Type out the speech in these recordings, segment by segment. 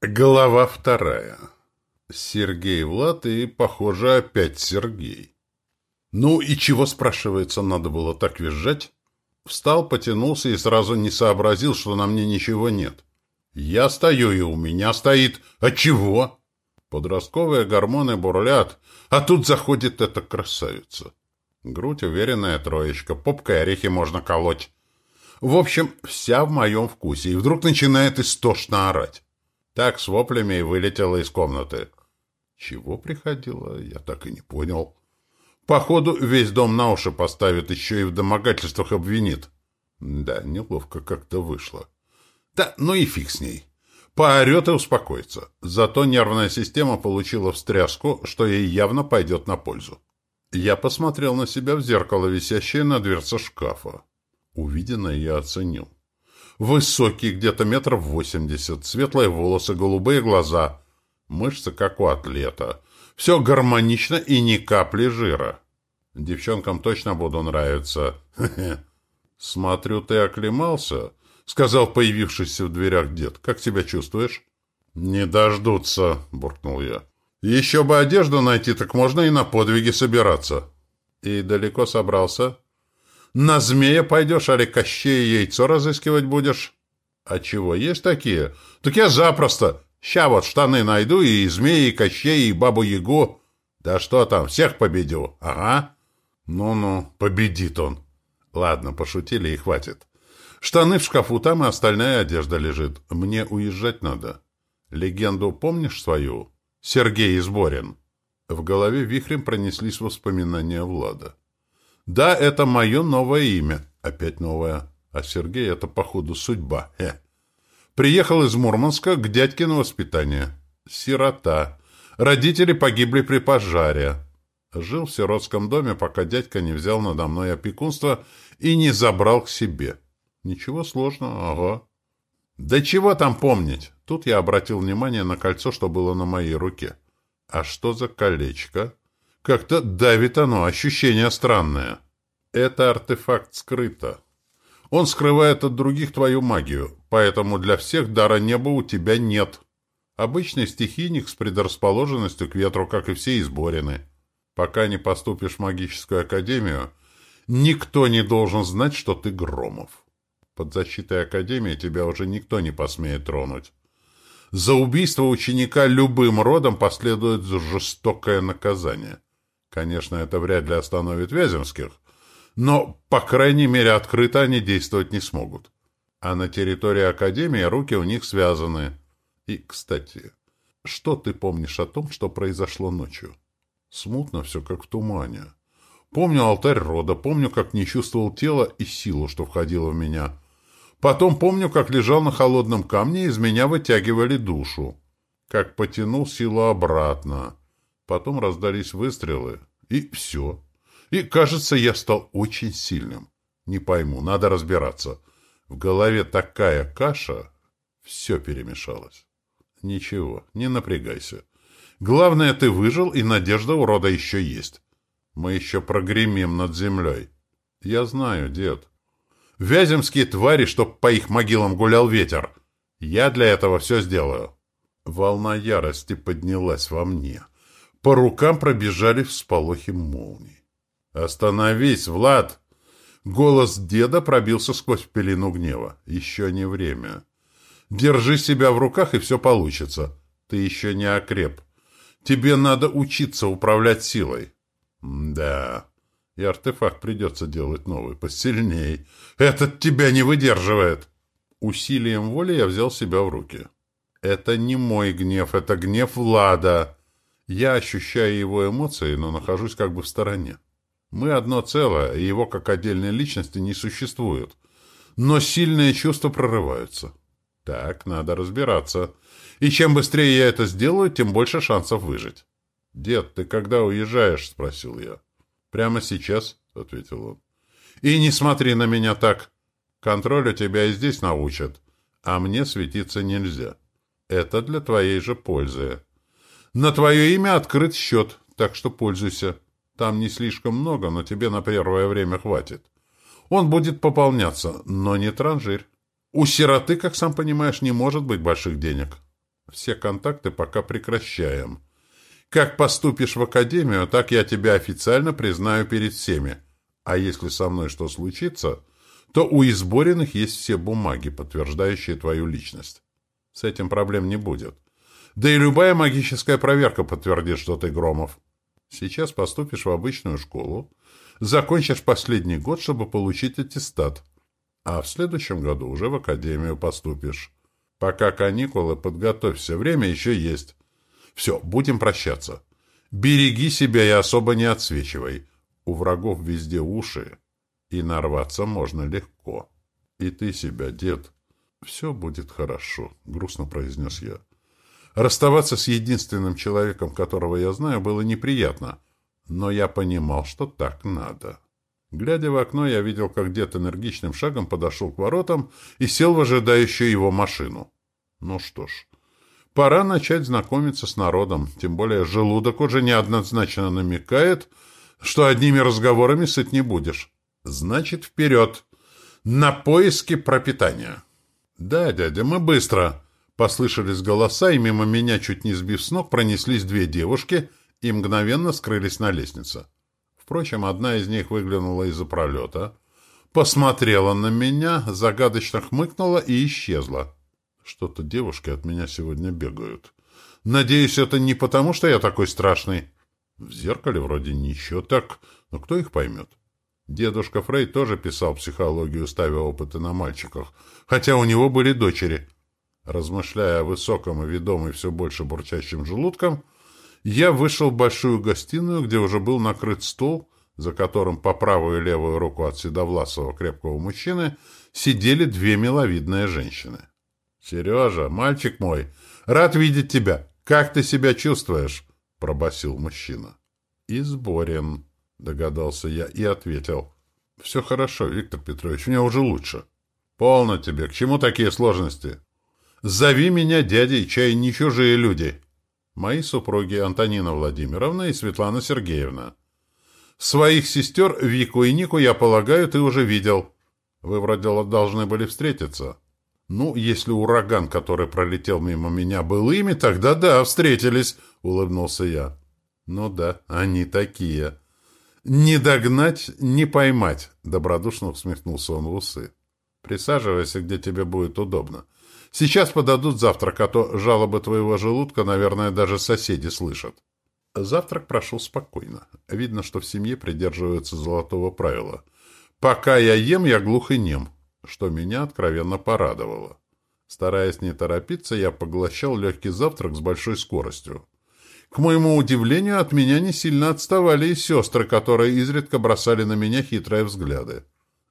Глава вторая. Сергей Влад и, похоже, опять Сергей. Ну и чего, спрашивается, надо было так визжать? Встал, потянулся и сразу не сообразил, что на мне ничего нет. Я стою, и у меня стоит. А чего? Подростковые гормоны бурлят, а тут заходит эта красавица. Грудь уверенная троечка, попкой орехи можно колоть. В общем, вся в моем вкусе, и вдруг начинает истошно орать. Так с воплями и вылетела из комнаты. Чего приходило, я так и не понял. Походу, весь дом на уши поставит, еще и в домогательствах обвинит. Да, неловко как-то вышло. Да, ну и фиг с ней. Поорет и успокоится. Зато нервная система получила встряску, что ей явно пойдет на пользу. Я посмотрел на себя в зеркало, висящее на дверце шкафа. Увиденное я оценил. Высокий, где-то метров восемьдесят, светлые волосы, голубые глаза. Мышцы, как у атлета. Все гармонично и ни капли жира. Девчонкам точно буду нравиться. Смотрю, ты оклемался, — сказал появившийся в дверях дед. Как себя чувствуешь? Не дождутся, — буркнул я. Еще бы одежду найти, так можно и на подвиги собираться. И далеко собрался? — на змея пойдешь, али Кощея яйцо разыскивать будешь? А чего, есть такие? Так я запросто. Ща вот штаны найду, и змеи, и Кощея, и Бабу-Ягу. Да что там, всех победю. Ага. Ну-ну, победит он. Ладно, пошутили и хватит. Штаны в шкафу, там и остальная одежда лежит. Мне уезжать надо. Легенду помнишь свою? Сергей Изборин. В голове вихрем пронеслись воспоминания Влада. Да, это мое новое имя. Опять новое. А Сергей — это, походу, судьба. Хе. Приехал из Мурманска к дядьке на воспитание. Сирота. Родители погибли при пожаре. Жил в сиротском доме, пока дядька не взял надо мной опекунство и не забрал к себе. Ничего сложного, ага. Да чего там помнить? Тут я обратил внимание на кольцо, что было на моей руке. А что за колечко? Как-то давит оно, ощущение странное. Это артефакт скрыто. Он скрывает от других твою магию, поэтому для всех дара неба у тебя нет. Обычный стихийник с предрасположенностью к ветру, как и все изборены. Пока не поступишь в магическую академию, никто не должен знать, что ты Громов. Под защитой академии тебя уже никто не посмеет тронуть. За убийство ученика любым родом последует жестокое наказание. Конечно, это вряд ли остановит Вяземских, но, по крайней мере, открыто они действовать не смогут. А на территории Академии руки у них связаны. И, кстати, что ты помнишь о том, что произошло ночью? Смутно все, как в тумане. Помню алтарь рода, помню, как не чувствовал тело и силу, что входило в меня. Потом помню, как лежал на холодном камне, и из меня вытягивали душу. Как потянул силу обратно. Потом раздались выстрелы, и все. И, кажется, я стал очень сильным. Не пойму, надо разбираться. В голове такая каша, все перемешалось. Ничего, не напрягайся. Главное, ты выжил, и надежда у рода еще есть. Мы еще прогремим над землей. Я знаю, дед. Вяземские твари, чтоб по их могилам гулял ветер. Я для этого все сделаю. Волна ярости поднялась во мне. — по рукам пробежали всполохи молний. «Остановись, Влад!» Голос деда пробился сквозь пелену гнева. «Еще не время. Держи себя в руках, и все получится. Ты еще не окреп. Тебе надо учиться управлять силой». «Да, и артефакт придется делать новый, посильней. Этот тебя не выдерживает!» Усилием воли я взял себя в руки. «Это не мой гнев, это гнев Влада!» Я ощущаю его эмоции, но нахожусь как бы в стороне. Мы одно целое, и его как отдельной личности не существует. Но сильные чувства прорываются. Так, надо разбираться. И чем быстрее я это сделаю, тем больше шансов выжить. «Дед, ты когда уезжаешь?» — спросил я. «Прямо сейчас», — ответил он. «И не смотри на меня так. Контролю тебя и здесь научат, а мне светиться нельзя. Это для твоей же пользы. На твое имя открыт счет, так что пользуйся. Там не слишком много, но тебе на первое время хватит. Он будет пополняться, но не транжирь. У сироты, как сам понимаешь, не может быть больших денег. Все контакты пока прекращаем. Как поступишь в академию, так я тебя официально признаю перед всеми. А если со мной что случится, то у Избориных есть все бумаги, подтверждающие твою личность. С этим проблем не будет. Да и любая магическая проверка подтвердит, что ты Громов. Сейчас поступишь в обычную школу, закончишь последний год, чтобы получить аттестат, а в следующем году уже в академию поступишь. Пока каникулы, подготовься, время еще есть. Все, будем прощаться. Береги себя и особо не отсвечивай. У врагов везде уши, и нарваться можно легко. И ты себя, дед. Все будет хорошо, грустно произнес я. Расставаться с единственным человеком, которого я знаю, было неприятно, но я понимал, что так надо. Глядя в окно, я видел, как дед энергичным шагом подошел к воротам и сел в ожидающую его машину. Ну что ж, пора начать знакомиться с народом, тем более желудок уже неоднозначно намекает, что одними разговорами сыт не будешь. Значит, вперед! На поиски пропитания! Да, дядя, мы быстро! Послышались голоса, и мимо меня, чуть не сбив с ног, пронеслись две девушки и мгновенно скрылись на лестнице. Впрочем, одна из них выглянула из-за пролета, посмотрела на меня, загадочно хмыкнула и исчезла. Что-то девушки от меня сегодня бегают. Надеюсь, это не потому, что я такой страшный. В зеркале вроде ничего так, но кто их поймет? Дедушка Фрей тоже писал психологию, ставя опыты на мальчиках, хотя у него были дочери. Размышляя о высоком и ведомой все больше бурчащим желудком, я вышел в большую гостиную, где уже был накрыт стол, за которым по правую и левую руку от седовласого крепкого мужчины сидели две миловидные женщины. «Сережа, мальчик мой, рад видеть тебя. Как ты себя чувствуешь?» — пробасил мужчина. «Изборен», — догадался я и ответил. «Все хорошо, Виктор Петрович, мне уже лучше». «Полно тебе. К чему такие сложности?» «Зови меня дядей, чай не чужие люди». Мои супруги Антонина Владимировна и Светлана Сергеевна. Своих сестер Вику и Нику, я полагаю, ты уже видел. Вы вроде должны были встретиться. Ну, если ураган, который пролетел мимо меня, был ими, тогда да, встретились, улыбнулся я. Ну да, они такие. Не догнать, не поймать, добродушно усмехнулся он в усы. Присаживайся, где тебе будет удобно. Сейчас подадут завтрак, а то жалобы твоего желудка, наверное, даже соседи слышат. Завтрак прошел спокойно. Видно, что в семье придерживаются золотого правила. Пока я ем, я глух и нем, что меня откровенно порадовало. Стараясь не торопиться, я поглощал легкий завтрак с большой скоростью. К моему удивлению, от меня не сильно отставали и сестры, которые изредка бросали на меня хитрые взгляды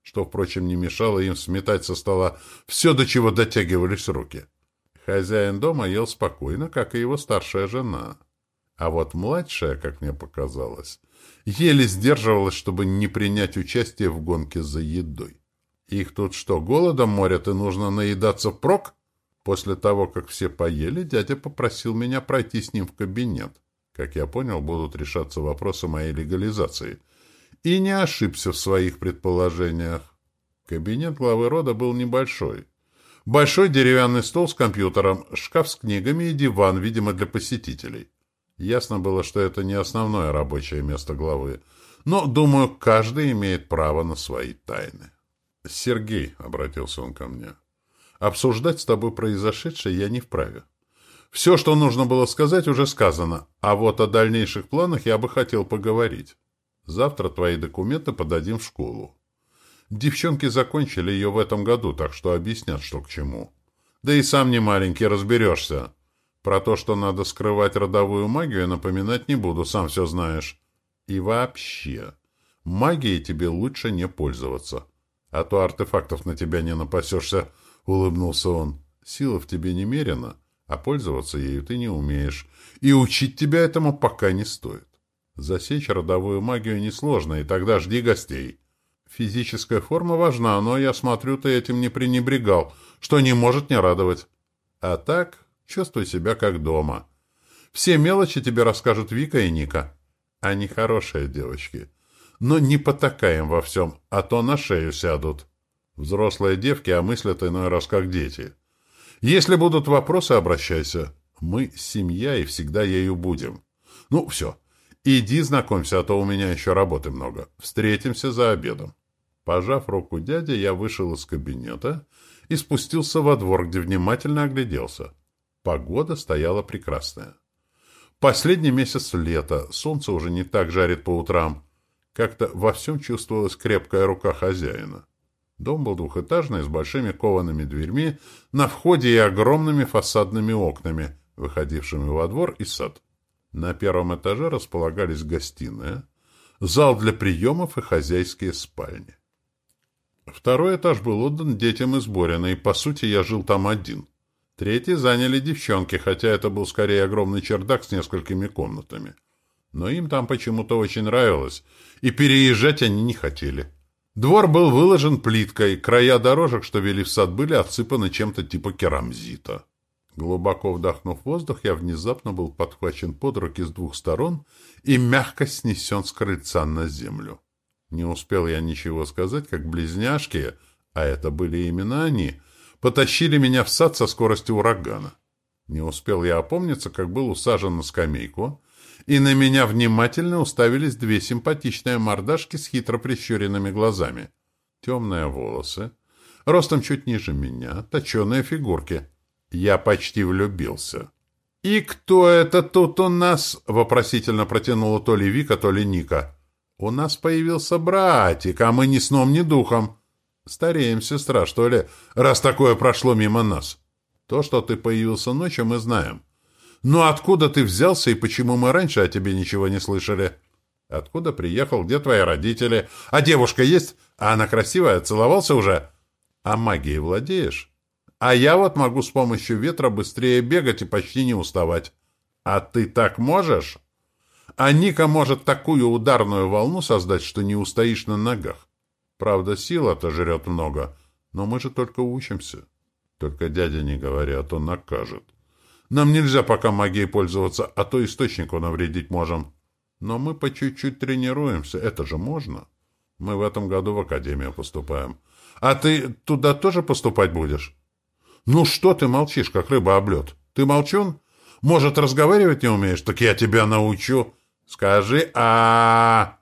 что, впрочем, не мешало им сметать со стола все, до чего дотягивались руки. Хозяин дома ел спокойно, как и его старшая жена. А вот младшая, как мне показалось, еле сдерживалась, чтобы не принять участие в гонке за едой. Их тут что, голодом морят и нужно наедаться впрок? После того, как все поели, дядя попросил меня пройти с ним в кабинет. Как я понял, будут решаться вопросы моей легализации — и не ошибся в своих предположениях. Кабинет главы рода был небольшой. Большой деревянный стол с компьютером, шкаф с книгами и диван, видимо, для посетителей. Ясно было, что это не основное рабочее место главы, но, думаю, каждый имеет право на свои тайны. «Сергей», — обратился он ко мне, — «обсуждать с тобой произошедшее я не вправе. Все, что нужно было сказать, уже сказано, а вот о дальнейших планах я бы хотел поговорить». Завтра твои документы подадим в школу. Девчонки закончили ее в этом году, так что объяснят, что к чему. Да и сам не маленький, разберешься. Про то, что надо скрывать родовую магию, напоминать не буду, сам все знаешь. И вообще, магией тебе лучше не пользоваться. А то артефактов на тебя не напасешься, — улыбнулся он. Сила в тебе немерена, а пользоваться ею ты не умеешь. И учить тебя этому пока не стоит. Засечь родовую магию несложно, и тогда жди гостей. Физическая форма важна, но я смотрю, ты этим не пренебрегал, что не может не радовать. А так, чувствуй себя как дома. Все мелочи тебе расскажут Вика и Ника. Они хорошие девочки. Но не потакаем во всем, а то на шею сядут. Взрослые девки, а мыслят иной раз как дети. Если будут вопросы, обращайся. Мы семья и всегда ею будем. Ну, все. Иди знакомься, а то у меня еще работы много. Встретимся за обедом. Пожав руку дяде, я вышел из кабинета и спустился во двор, где внимательно огляделся. Погода стояла прекрасная. Последний месяц лета, солнце уже не так жарит по утрам. Как-то во всем чувствовалась крепкая рука хозяина. Дом был двухэтажный, с большими коваными дверьми, на входе и огромными фасадными окнами, выходившими во двор и сад. На первом этаже располагались гостиная, зал для приемов и хозяйские спальни. Второй этаж был отдан детям из Борина, и, по сути, я жил там один. Третий заняли девчонки, хотя это был скорее огромный чердак с несколькими комнатами. Но им там почему-то очень нравилось, и переезжать они не хотели. Двор был выложен плиткой, края дорожек, что вели в сад, были отсыпаны чем-то типа керамзита. Глубоко вдохнув воздух, я внезапно был подхвачен под руки с двух сторон и мягко снесен с крыльца на землю. Не успел я ничего сказать, как близняшки, а это были именно они, потащили меня в сад со скоростью урагана. Не успел я опомниться, как был усажен на скамейку, и на меня внимательно уставились две симпатичные мордашки с хитро прищуренными глазами. Темные волосы, ростом чуть ниже меня, точеные фигурки — я почти влюбился. «И кто это тут у нас?» — вопросительно протянула то ли Вика, то ли Ника. «У нас появился братик, а мы ни сном, ни духом. Стареем, сестра, что ли, раз такое прошло мимо нас. То, что ты появился ночью, мы знаем. Но откуда ты взялся и почему мы раньше о тебе ничего не слышали? Откуда приехал, где твои родители? А девушка есть? А она красивая, целовался уже? А магией владеешь?» А я вот могу с помощью ветра быстрее бегать и почти не уставать. А ты так можешь? А Ника может такую ударную волну создать, что не устоишь на ногах. Правда, сила-то жрет много, но мы же только учимся. Только дядя не говори, а то накажет. Нам нельзя пока магией пользоваться, а то источнику навредить можем. Но мы по чуть-чуть тренируемся, это же можно. Мы в этом году в академию поступаем. А ты туда тоже поступать будешь? «Ну что ты молчишь, как рыба об? Ты молчун? Может, разговаривать не умеешь? Так я тебя научу. Скажи а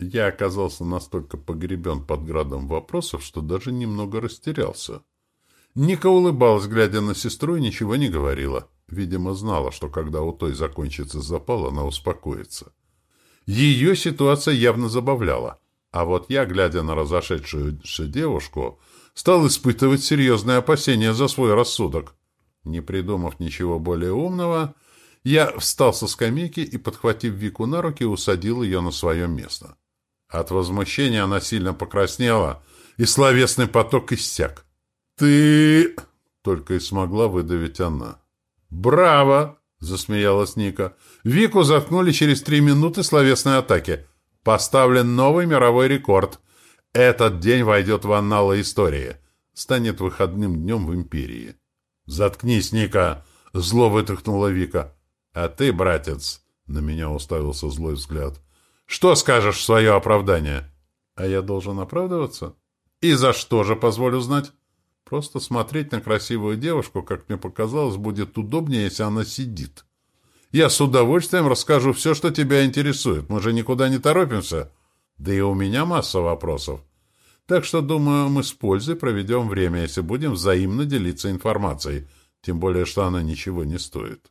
Я оказался настолько погребен под градом вопросов, что даже немного растерялся. Ника улыбалась, глядя на сестру, и ничего не говорила. Видимо, знала, что когда у той закончится запал, она успокоится. Ее ситуация явно забавляла. А вот я, глядя на разошедшуюся девушку, стал испытывать серьезные опасения за свой рассудок. Не придумав ничего более умного, я встал со скамейки и, подхватив Вику на руки, усадил ее на свое место. От возмущения она сильно покраснела, и словесный поток иссяк. «Ты...» — только и смогла выдавить она. «Браво!» — засмеялась Ника. «Вику заткнули через три минуты словесной атаки. Поставлен новый мировой рекорд. Этот день войдет в анналы истории. Станет выходным днем в империи. «Заткнись, Ника!» — зло вытряхнула Вика. «А ты, братец...» — на меня уставился злой взгляд. «Что скажешь в свое оправдание?» «А я должен оправдываться?» «И за что же, позволю знать?» «Просто смотреть на красивую девушку, как мне показалось, будет удобнее, если она сидит. Я с удовольствием расскажу все, что тебя интересует. Мы же никуда не торопимся». Да и у меня масса вопросов. Так что, думаю, мы с пользой проведем время, если будем взаимно делиться информацией, тем более, что она ничего не стоит.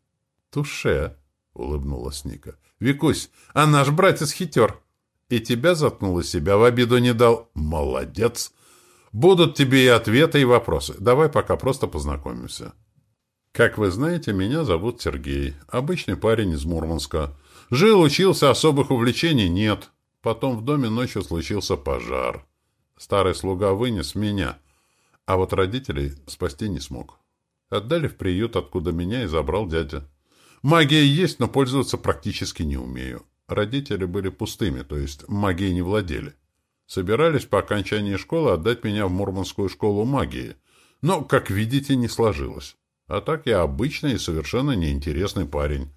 «Туше», — улыбнулась Ника. «Викусь, а наш братец хитер. И тебя заткнул, и себя в обиду не дал. Молодец! Будут тебе и ответы, и вопросы. Давай пока просто познакомимся». Как вы знаете, меня зовут Сергей. Обычный парень из Мурманска. Жил, учился, особых увлечений нет. Потом в доме ночью случился пожар. Старый слуга вынес меня, а вот родителей спасти не смог. Отдали в приют, откуда меня и забрал дядя. Магия есть, но пользоваться практически не умею. Родители были пустыми, то есть магией не владели. Собирались по окончании школы отдать меня в Мурманскую школу магии, но, как видите, не сложилось. А так я обычный и совершенно неинтересный парень.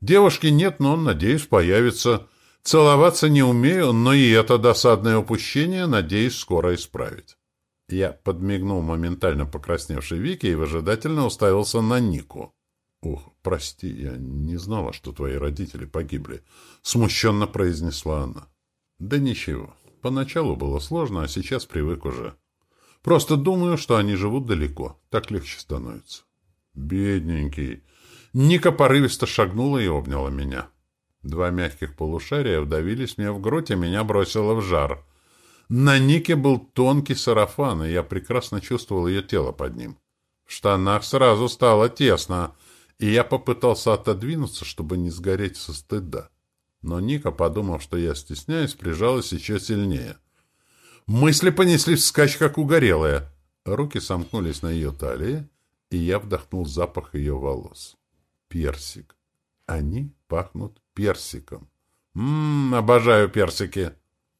Девушки нет, но, надеюсь, появится. Целоваться не умею, но и это досадное упущение надеюсь скоро исправить. Я подмигнул моментально покрасневшей Вике и выжидательно уставился на Нику. «Ох, прости, я не знала, что твои родители погибли», — смущенно произнесла она. «Да ничего. Поначалу было сложно, а сейчас привык уже. Просто думаю, что они живут далеко. Так легче становится». «Бедненький». Ника порывисто шагнула и обняла меня. Два мягких полушария вдавились мне в грудь, и меня бросило в жар. На Нике был тонкий сарафан, и я прекрасно чувствовал ее тело под ним. В штанах сразу стало тесно, и я попытался отодвинуться, чтобы не сгореть со стыда. Но Ника, подумав, что я стесняюсь, прижалась еще сильнее. Мысли понеслись вскачь, как угорелые. Руки сомкнулись на ее талии, и я вдохнул запах ее волос. Персик. Они пахнут персиком. Ммм, обожаю персики.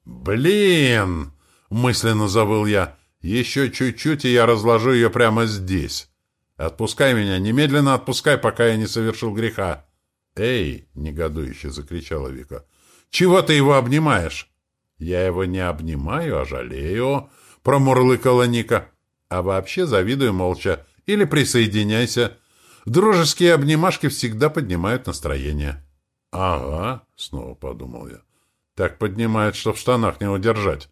Блин! Мысленно завыл я. Еще чуть-чуть, и я разложу ее прямо здесь. Отпускай меня, немедленно отпускай, пока я не совершил греха. Эй, негодующе закричала Вика. Чего ты его обнимаешь? Я его не обнимаю, а жалею, промурлыкала Ника. А вообще завидую молча. Или присоединяйся. Дружеские обнимашки всегда поднимают настроение. «Ага», — снова подумал я. «Так поднимает, что в штанах не удержать».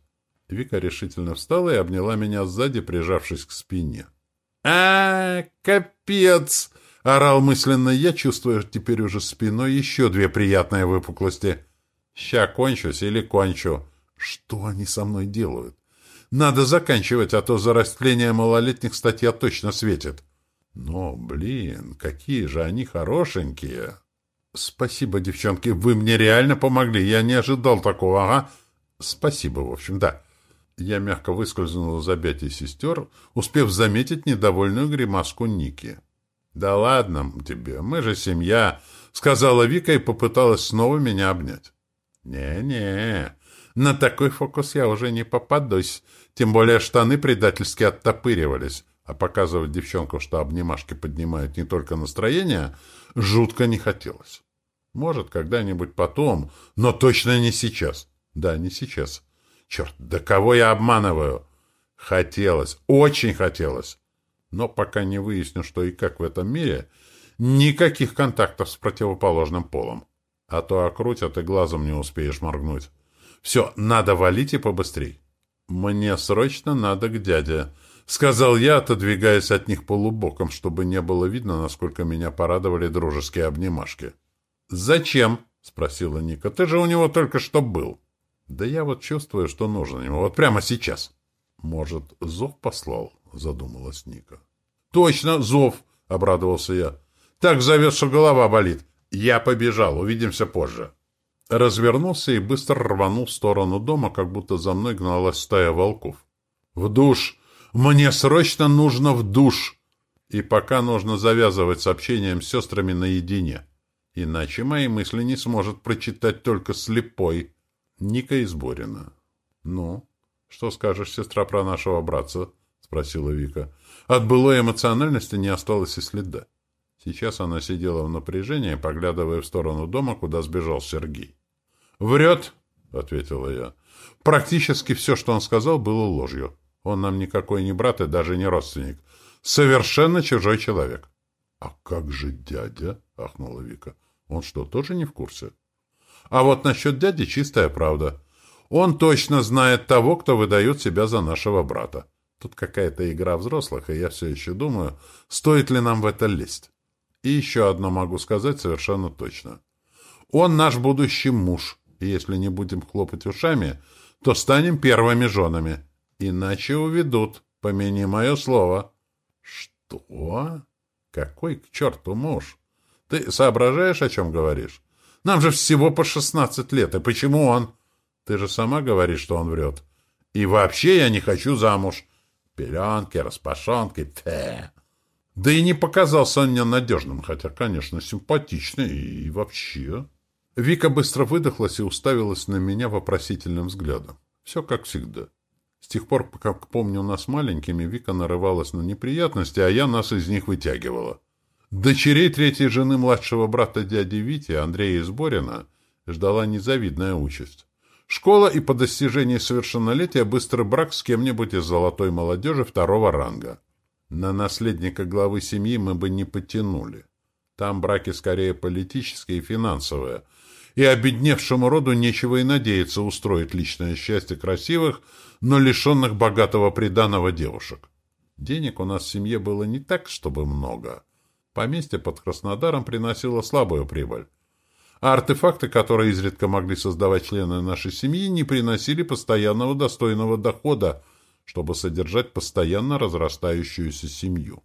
Вика решительно встала и обняла меня сзади, прижавшись к спине. а, капец!» — орал мысленно я, чувствуя теперь уже спиной еще две приятные выпуклости. «Ща кончусь или кончу. Что они со мной делают? Надо заканчивать, а то за растление малолетних статья точно светит». Но, блин, какие же они хорошенькие. Спасибо, девчонки, вы мне реально помогли. Я не ожидал такого, ага. Спасибо, в общем, да. Я мягко выскользнул из объятий сестер, успев заметить недовольную гримаску Ники. «Да ладно тебе, мы же семья», — сказала Вика и попыталась снова меня обнять. «Не-не, на такой фокус я уже не попадусь, тем более штаны предательски оттопыривались а показывать девчонкам, что обнимашки поднимают не только настроение, жутко не хотелось. Может, когда-нибудь потом, но точно не сейчас. Да, не сейчас. Черт, да кого я обманываю? Хотелось, очень хотелось. Но пока не выясню, что и как в этом мире, никаких контактов с противоположным полом. А то окрутят и глазом не успеешь моргнуть. Все, надо валить и побыстрей. Мне срочно надо к дяде. — сказал я, отодвигаясь от них полубоком, чтобы не было видно, насколько меня порадовали дружеские обнимашки. «Зачем?» — спросила Ника. «Ты же у него только что был». «Да я вот чувствую, что нужен ему. Вот прямо сейчас». «Может, зов послал?» — задумалась Ника. «Точно, зов!» — обрадовался я. «Так зовет, что голова болит. Я побежал. Увидимся позже». Развернулся и быстро рванул в сторону дома, как будто за мной гналась стая волков. «В душ!» Мне срочно нужно в душ. И пока нужно завязывать с общением с сестрами наедине. Иначе мои мысли не сможет прочитать только слепой. Ника Изборина. — Ну, что скажешь, сестра, про нашего братца? — спросила Вика. От былой эмоциональности не осталось и следа. Сейчас она сидела в напряжении, поглядывая в сторону дома, куда сбежал Сергей. «Врет!» — ответила я. Практически все, что он сказал, было ложью. Он нам никакой не брат и даже не родственник. Совершенно чужой человек. — А как же дядя? — ахнула Вика. — Он что, тоже не в курсе? — А вот насчет дяди чистая правда. Он точно знает того, кто выдает себя за нашего брата. Тут какая-то игра взрослых, и я все еще думаю, стоит ли нам в это лезть. И еще одно могу сказать совершенно точно. Он наш будущий муж, и если не будем хлопать ушами, то станем первыми женами. Иначе уведут, помяни мое слово. Что? Какой к черту муж? Ты соображаешь, о чем говоришь? Нам же всего по шестнадцать лет, и почему он? Ты же сама говоришь, что он врет. И вообще я не хочу замуж. Пеленки, распашонки, те. Да и не показался он мне надежным, хотя, конечно, симпатичный и вообще. Вика быстро выдохлась и уставилась на меня вопросительным взглядом. Все как всегда. С тех пор, как помню нас маленькими, Вика нарывалась на неприятности, а я нас из них вытягивала. Дочерей третьей жены младшего брата дяди Вити, Андрея Изборина, ждала незавидная участь. Школа и по достижении совершеннолетия быстрый брак с кем-нибудь из золотой молодежи второго ранга. На наследника главы семьи мы бы не потянули. Там браки скорее политические и финансовые. И обедневшему роду нечего и надеяться устроить личное счастье красивых, но лишенных богатого приданого девушек. Денег у нас в семье было не так, чтобы много. Поместье под Краснодаром приносило слабую прибыль. А артефакты, которые изредка могли создавать члены нашей семьи, не приносили постоянного достойного дохода, чтобы содержать постоянно разрастающуюся семью.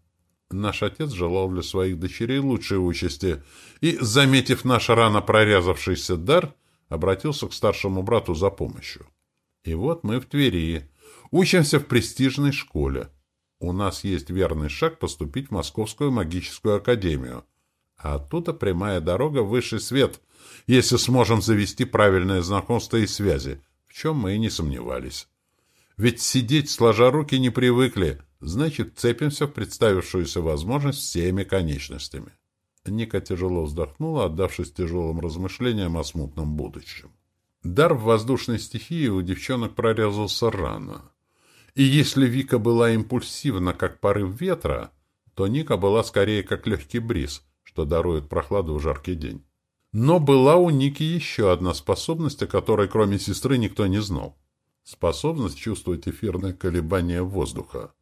Наш отец желал для своих дочерей лучшей участи и, заметив наш рано прорезавшийся дар, обратился к старшему брату за помощью. И вот мы в Твери, учимся в престижной школе. У нас есть верный шаг поступить в Московскую магическую академию, а оттуда прямая дорога в высший свет, если сможем завести правильное знакомство и связи, в чем мы и не сомневались. Ведь сидеть сложа руки не привыкли, значит, цепимся в представившуюся возможность всеми конечностями. Ника тяжело вздохнула, отдавшись тяжелым размышлениям о смутном будущем. Дар в воздушной стихии у девчонок прорезался рано. И если Вика была импульсивна, как порыв ветра, то Ника была скорее как легкий бриз, что дарует прохладу в жаркий день. Но была у Ники еще одна способность, о которой кроме сестры никто не знал способность чувствовать эфирное колебание воздуха.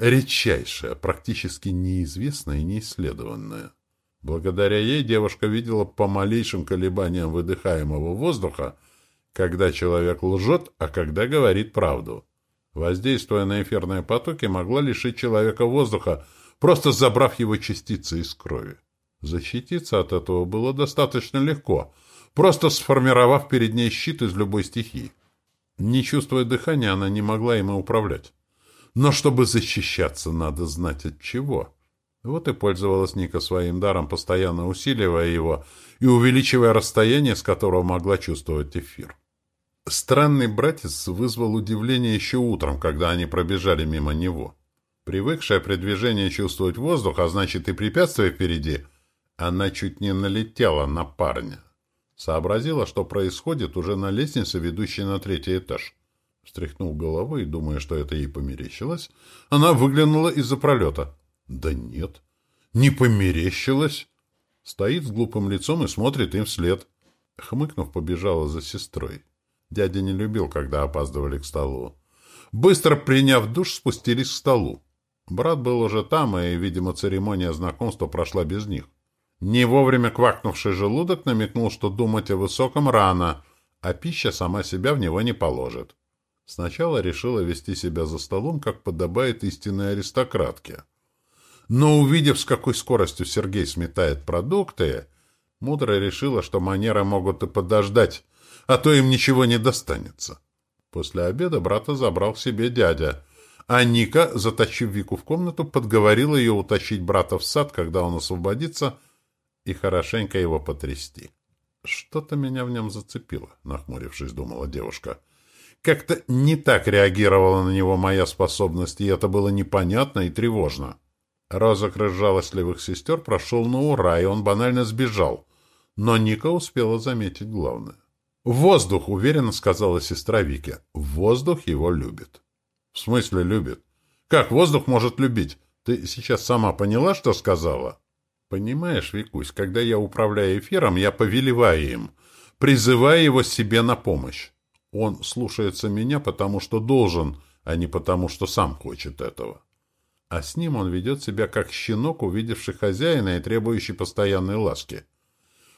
Редчайшая, практически неизвестная и неисследованная. Благодаря ей девушка видела по малейшим колебаниям выдыхаемого воздуха, когда человек лжет, а когда говорит правду. Воздействуя на эфирные потоки, могла лишить человека воздуха, просто забрав его частицы из крови. Защититься от этого было достаточно легко, просто сформировав перед ней щит из любой стихии. Не чувствуя дыхания, она не могла им управлять. Но чтобы защищаться, надо знать от чего. Вот и пользовалась Ника своим даром, постоянно усиливая его и увеличивая расстояние, с которого могла чувствовать эфир. Странный братец вызвал удивление еще утром, когда они пробежали мимо него. Привыкшая при движении чувствовать воздух, а значит и препятствия впереди, она чуть не налетела на парня. Сообразила, что происходит уже на лестнице, ведущей на третий этаж. Встряхнув головой, думая, что это ей померещилось, она выглянула из-за пролета. Да нет, не померещилось. Стоит с глупым лицом и смотрит им вслед. Хмыкнув, побежала за сестрой. Дядя не любил, когда опаздывали к столу. Быстро приняв душ, спустились к столу. Брат был уже там, и, видимо, церемония знакомства прошла без них. Не вовремя квакнувший желудок намекнул, что думать о высоком рано, а пища сама себя в него не положит. Сначала решила вести себя за столом, как подобает истинной аристократке. Но увидев, с какой скоростью Сергей сметает продукты, мудро решила, что манеры могут и подождать, а то им ничего не достанется. После обеда брата забрал себе дядя, а Ника, затащив Вику в комнату, подговорила ее утащить брата в сад, когда он освободится, — и хорошенько его потрясти. Что-то меня в нем зацепило, нахмурившись, думала девушка. Как-то не так реагировала на него моя способность, и это было непонятно и тревожно. Розыгрыш жалостливых сестер прошел на ура, и он банально сбежал. Но Ника успела заметить главное. «Воздух», — уверенно сказала сестра Вики. «Воздух его любит». «В смысле любит? Как воздух может любить? Ты сейчас сама поняла, что сказала?» Понимаешь, Викусь, когда я управляю эфиром, я повелеваю им, призывая его себе на помощь. Он слушается меня, потому что должен, а не потому, что сам хочет этого. А с ним он ведет себя как щенок, увидевший хозяина и требующий постоянной ласки.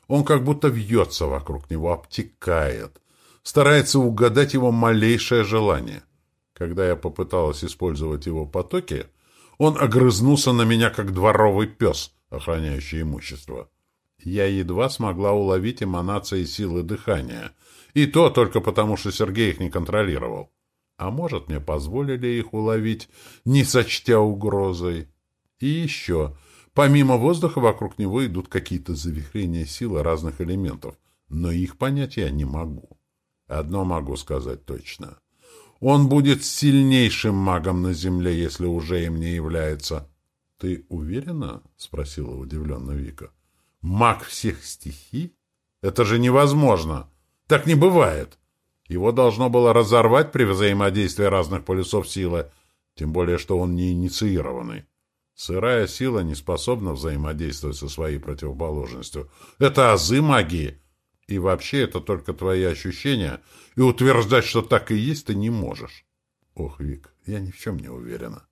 Он как будто вьется вокруг него, обтекает, старается угадать его малейшее желание. Когда я попыталась использовать его потоки, он огрызнулся на меня, как дворовый пес — охраняющий имущество. Я едва смогла уловить эманации силы дыхания, и то только потому, что Сергей их не контролировал. А может, мне позволили их уловить, не сочтя угрозой. И еще, помимо воздуха, вокруг него идут какие-то завихрения силы разных элементов, но их понять я не могу. Одно могу сказать точно. Он будет сильнейшим магом на Земле, если уже им не является. «Ты уверена?» — спросила удивленно Вика. «Маг всех стихий? Это же невозможно! Так не бывает! Его должно было разорвать при взаимодействии разных полюсов силы, тем более, что он не инициированный. Сырая сила не способна взаимодействовать со своей противоположностью. Это азы магии. И вообще это только твои ощущения, и утверждать, что так и есть, ты не можешь. Ох, Вик, я ни в чем не уверена.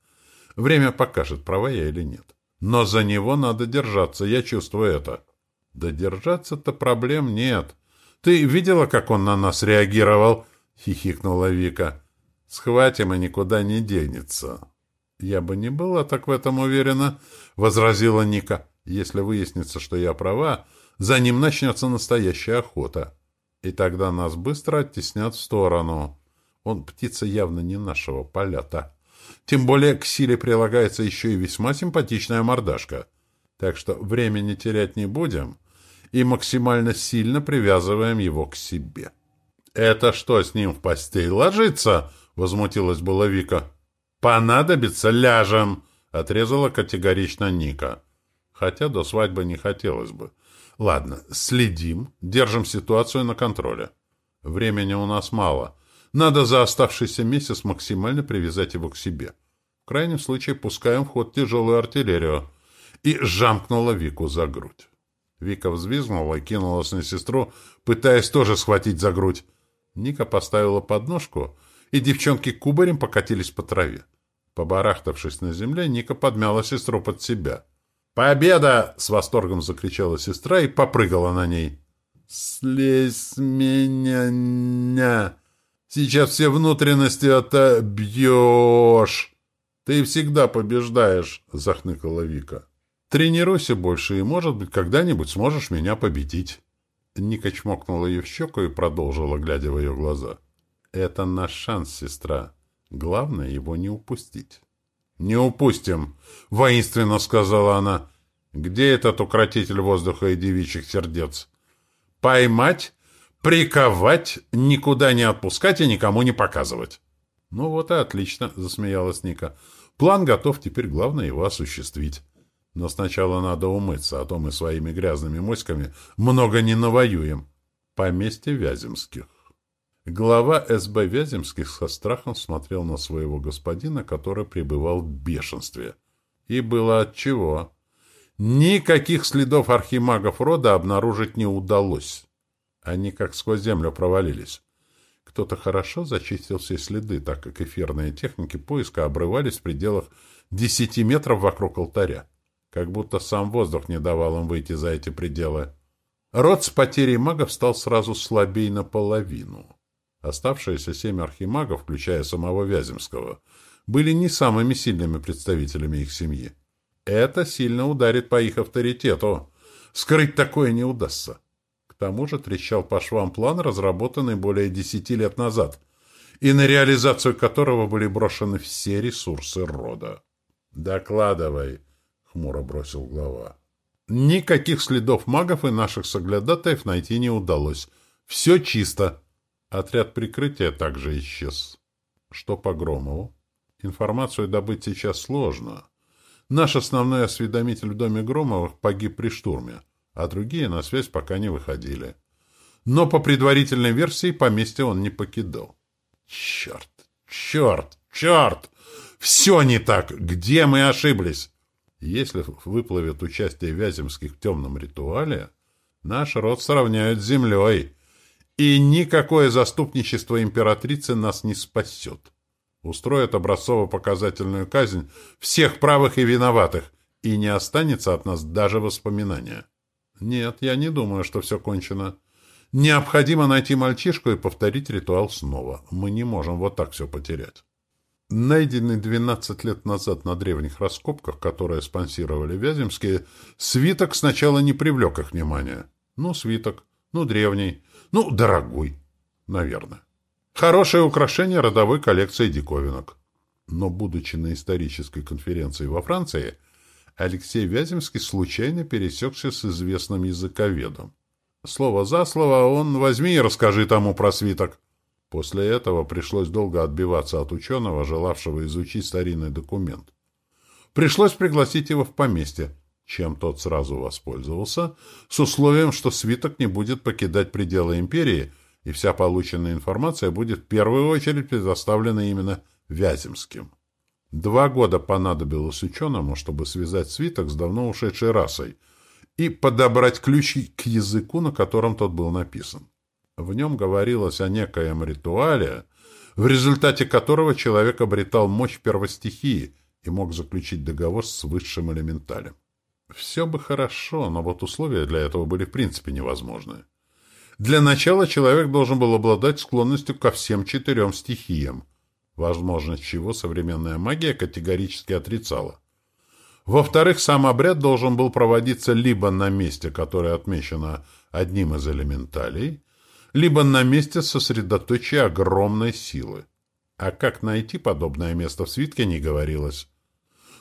Время покажет, права я или нет. Но за него надо держаться, я чувствую это. Да держаться-то проблем нет. Ты видела, как он на нас реагировал? Хихикнула Вика. Схватим и никуда не денется. Я бы не была так в этом уверена, возразила Ника. Если выяснится, что я права, за ним начнется настоящая охота. И тогда нас быстро оттеснят в сторону. Он птица явно не нашего полета. Тем более к силе прилагается еще и весьма симпатичная мордашка. Так что времени терять не будем и максимально сильно привязываем его к себе. «Это что, с ним в постель ложится?» — возмутилась была Вика. «Понадобится, ляжем!» — отрезала категорично Ника. Хотя до свадьбы не хотелось бы. Ладно, следим, держим ситуацию на контроле. Времени у нас мало. Надо за оставшийся месяц максимально привязать его к себе. В крайнем случае пускаем в ход тяжелую артиллерию. И жамкнула Вику за грудь. Вика взвизгнула и кинулась на сестру, пытаясь тоже схватить за грудь. Ника поставила подножку, и девчонки кубарем покатились по траве. Побарахтавшись на земле, Ника подмяла сестру под себя — «Победа!» — с восторгом закричала сестра и попрыгала на ней. «Слезь меня! Сейчас все внутренности отобьешь!» «Ты всегда побеждаешь!» — захныкала Вика. «Тренируйся больше, и, может быть, когда-нибудь сможешь меня победить». Ника чмокнула ее в щеку и продолжила, глядя в ее глаза. «Это наш шанс, сестра. Главное его не упустить». «Не упустим», — воинственно сказала она. «Где этот укротитель воздуха и девичьих сердец?» «Поймать, приковать, никуда не отпускать и никому не показывать». «Ну вот и отлично», — засмеялась Ника. «План готов, теперь главное его осуществить. Но сначала надо умыться, а то мы своими грязными моськами много не навоюем. Поместье Вяземских». Глава СБ Вяземских со страхом смотрел на своего господина, который пребывал в бешенстве. И было отчего. Никаких следов архимагов рода обнаружить не удалось. Они как сквозь землю провалились. Кто-то хорошо зачистил все следы, так как эфирные техники поиска обрывались в пределах десяти метров вокруг алтаря. Как будто сам воздух не давал им выйти за эти пределы. Род с потерей магов стал сразу слабей наполовину. Оставшиеся семь архимагов, включая самого Вяземского, были не самыми сильными представителями их семьи. Это сильно ударит по их авторитету. Скрыть такое не удастся. Тому же трещал по швам план, разработанный более десяти лет назад, и на реализацию которого были брошены все ресурсы рода. «Докладывай», — хмуро бросил глава. Никаких следов магов и наших соглядатаев найти не удалось. Все чисто. Отряд прикрытия также исчез. Что по Громову? Информацию добыть сейчас сложно. Наш основной осведомитель в доме Громовых погиб при штурме, а другие на связь пока не выходили. Но по предварительной версии поместье он не покидал. Черт, черт, черт! Все не так! Где мы ошиблись? Если выплывет участие Вяземских в темном ритуале, наш род сравняют с землей — и никакое заступничество императрицы нас не спасет. Устроят образцово-показательную казнь всех правых и виноватых, и не останется от нас даже воспоминания. Нет, я не думаю, что все кончено. Необходимо найти мальчишку и повторить ритуал снова. Мы не можем вот так все потерять. Найденный 12 лет назад на древних раскопках, которые спонсировали Вяземские, свиток сначала не привлек их внимания. Ну, свиток, ну, древний, ну, дорогой, наверное. Хорошее украшение родовой коллекции диковинок. Но, будучи на исторической конференции во Франции, Алексей Вяземский случайно пересекся с известным языковедом. Слово за слово он «возьми и расскажи тому про свиток». После этого пришлось долго отбиваться от ученого, желавшего изучить старинный документ. Пришлось пригласить его в поместье, чем тот сразу воспользовался, с условием, что свиток не будет покидать пределы империи, и вся полученная информация будет в первую очередь предоставлена именно Вяземским. Два года понадобилось ученому, чтобы связать свиток с давно ушедшей расой и подобрать ключи к языку, на котором тот был написан. В нем говорилось о некоем ритуале, в результате которого человек обретал мощь первостихии и мог заключить договор с высшим элементалем. Все бы хорошо, но вот условия для этого были в принципе невозможны. Для начала человек должен был обладать склонностью ко всем четырем стихиям, возможность чего современная магия категорически отрицала. Во-вторых, сам обряд должен был проводиться либо на месте, которое отмечено одним из элементалей, либо на месте сосредоточия огромной силы. А как найти подобное место в свитке не говорилось.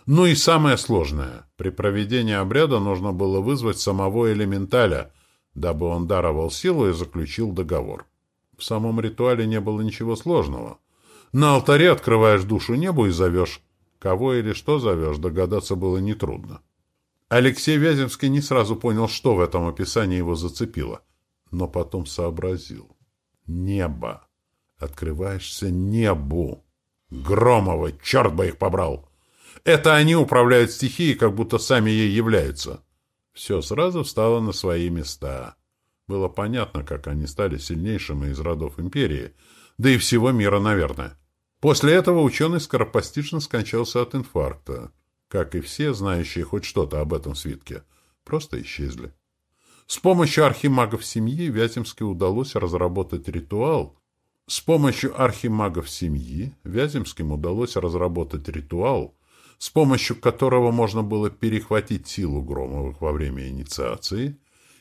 Ну и самое сложное. При проведении обряда нужно было вызвать самого элементаля, дабы он даровал силу и заключил договор. В самом ритуале не было ничего сложного. На алтаре открываешь душу небу и зовешь. Кого или что зовешь, догадаться было нетрудно. Алексей Вяземский не сразу понял, что в этом описании его зацепило но потом сообразил. Небо. Открываешься небу. Громовы, черт бы их побрал! Это они управляют стихией, как будто сами ей являются. Все сразу встало на свои места. Было понятно, как они стали сильнейшими из родов империи, да и всего мира, наверное. После этого ученый скоропостижно скончался от инфаркта. Как и все, знающие хоть что-то об этом свитке, просто исчезли. С помощью архимагов семьи Вяземски удалось разработать ритуал. С помощью архимагов семьи Вяземским удалось разработать ритуал, с помощью которого можно было перехватить силу Громовых во время инициации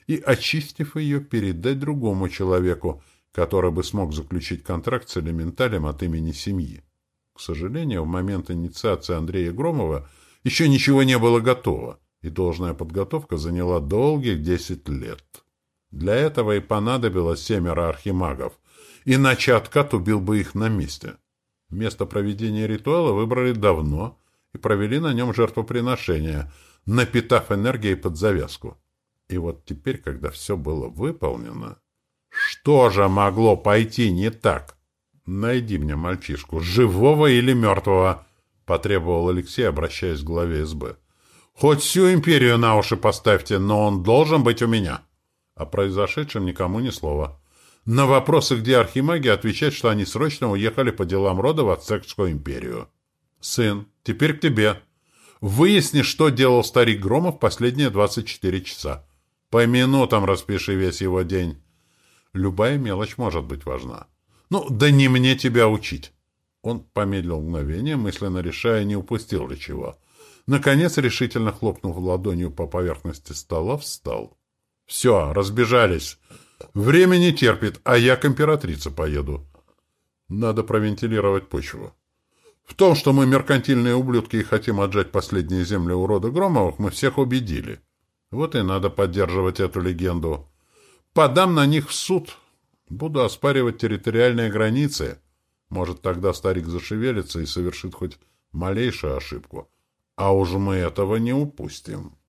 и, очистив ее, передать другому человеку, который бы смог заключить контракт с элементалем от имени семьи. К сожалению, в момент инициации Андрея Громова еще ничего не было готово и должная подготовка заняла долгих десять лет. Для этого и понадобилось семеро архимагов, иначе откат убил бы их на месте. Место проведения ритуала выбрали давно и провели на нем жертвоприношение, напитав энергией под завязку. И вот теперь, когда все было выполнено, что же могло пойти не так? Найди мне мальчишку, живого или мертвого, потребовал Алексей, обращаясь к главе СБ. Хоть всю империю на уши поставьте, но он должен быть у меня. О произошедшем никому ни слова. На вопросы, где архимаги, отвечать, что они срочно уехали по делам рода в Ацекскую империю. Сын, теперь к тебе. Выясни, что делал старик Громов последние 24 часа. По минутам распиши весь его день. Любая мелочь может быть важна. Ну, да не мне тебя учить. Он помедлил мгновение, мысленно решая, не упустил ли чего. Наконец, решительно хлопнув ладонью по поверхности стола, встал. «Все, разбежались. Время не терпит, а я к императрице поеду. Надо провентилировать почву. В том, что мы меркантильные ублюдки и хотим отжать последние земли у рода Громовых, мы всех убедили. Вот и надо поддерживать эту легенду. Подам на них в суд. Буду оспаривать территориальные границы. Может, тогда старик зашевелится и совершит хоть малейшую ошибку. А уж мы этого не упустим.